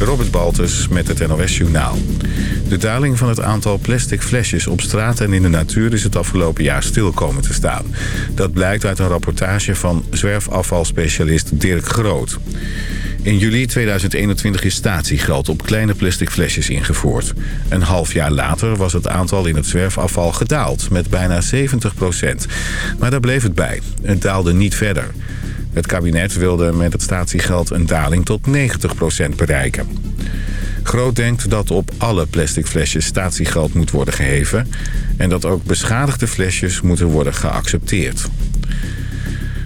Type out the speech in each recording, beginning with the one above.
Robert Baltus met het NOS Journaal. De daling van het aantal plastic flesjes op straat en in de natuur is het afgelopen jaar stil komen te staan. Dat blijkt uit een rapportage van zwerfafvalspecialist Dirk Groot. In juli 2021 is statiegeld op kleine plastic flesjes ingevoerd. Een half jaar later was het aantal in het zwerfafval gedaald met bijna 70% Maar daar bleef het bij. Het daalde niet verder. Het kabinet wilde met het statiegeld een daling tot 90% bereiken. Groot denkt dat op alle plastic flesjes statiegeld moet worden geheven... en dat ook beschadigde flesjes moeten worden geaccepteerd.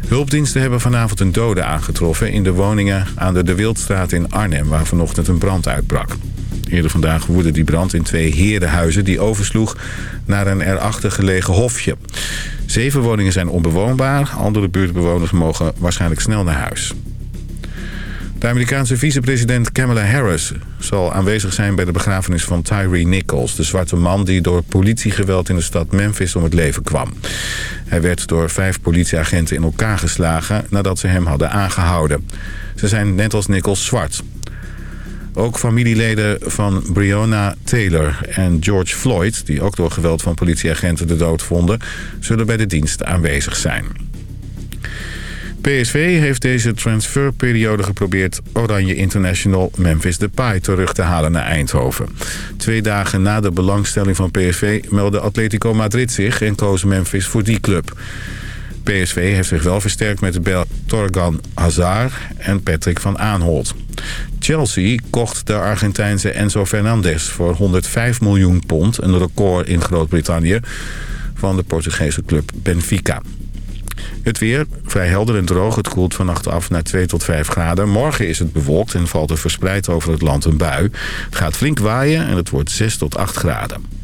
Hulpdiensten hebben vanavond een dode aangetroffen in de woningen aan de De Wildstraat in Arnhem... waar vanochtend een brand uitbrak. Eerder vandaag woedde die brand in twee herenhuizen die oversloeg naar een erachter gelegen hofje. Zeven woningen zijn onbewoonbaar. Andere buurtbewoners mogen waarschijnlijk snel naar huis. De Amerikaanse vicepresident Kamala Harris zal aanwezig zijn bij de begrafenis van Tyree Nichols... de zwarte man die door politiegeweld in de stad Memphis om het leven kwam. Hij werd door vijf politieagenten in elkaar geslagen nadat ze hem hadden aangehouden. Ze zijn net als Nichols zwart. Ook familieleden van Breonna Taylor en George Floyd... die ook door geweld van politieagenten de dood vonden... zullen bij de dienst aanwezig zijn. PSV heeft deze transferperiode geprobeerd Oranje International Memphis Depay terug te halen naar Eindhoven. Twee dagen na de belangstelling van PSV meldde Atletico Madrid zich en koos Memphis voor die club. PSV heeft zich wel versterkt met de Bel Torgan Hazard en Patrick van Aanholt. Chelsea kocht de Argentijnse Enzo Fernandez voor 105 miljoen pond, een record in Groot-Brittannië, van de Portugese club Benfica. Het weer, vrij helder en droog. Het koelt vannacht af naar 2 tot 5 graden. Morgen is het bewolkt en valt er verspreid over het land een bui. Het gaat flink waaien en het wordt 6 tot 8 graden.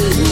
logic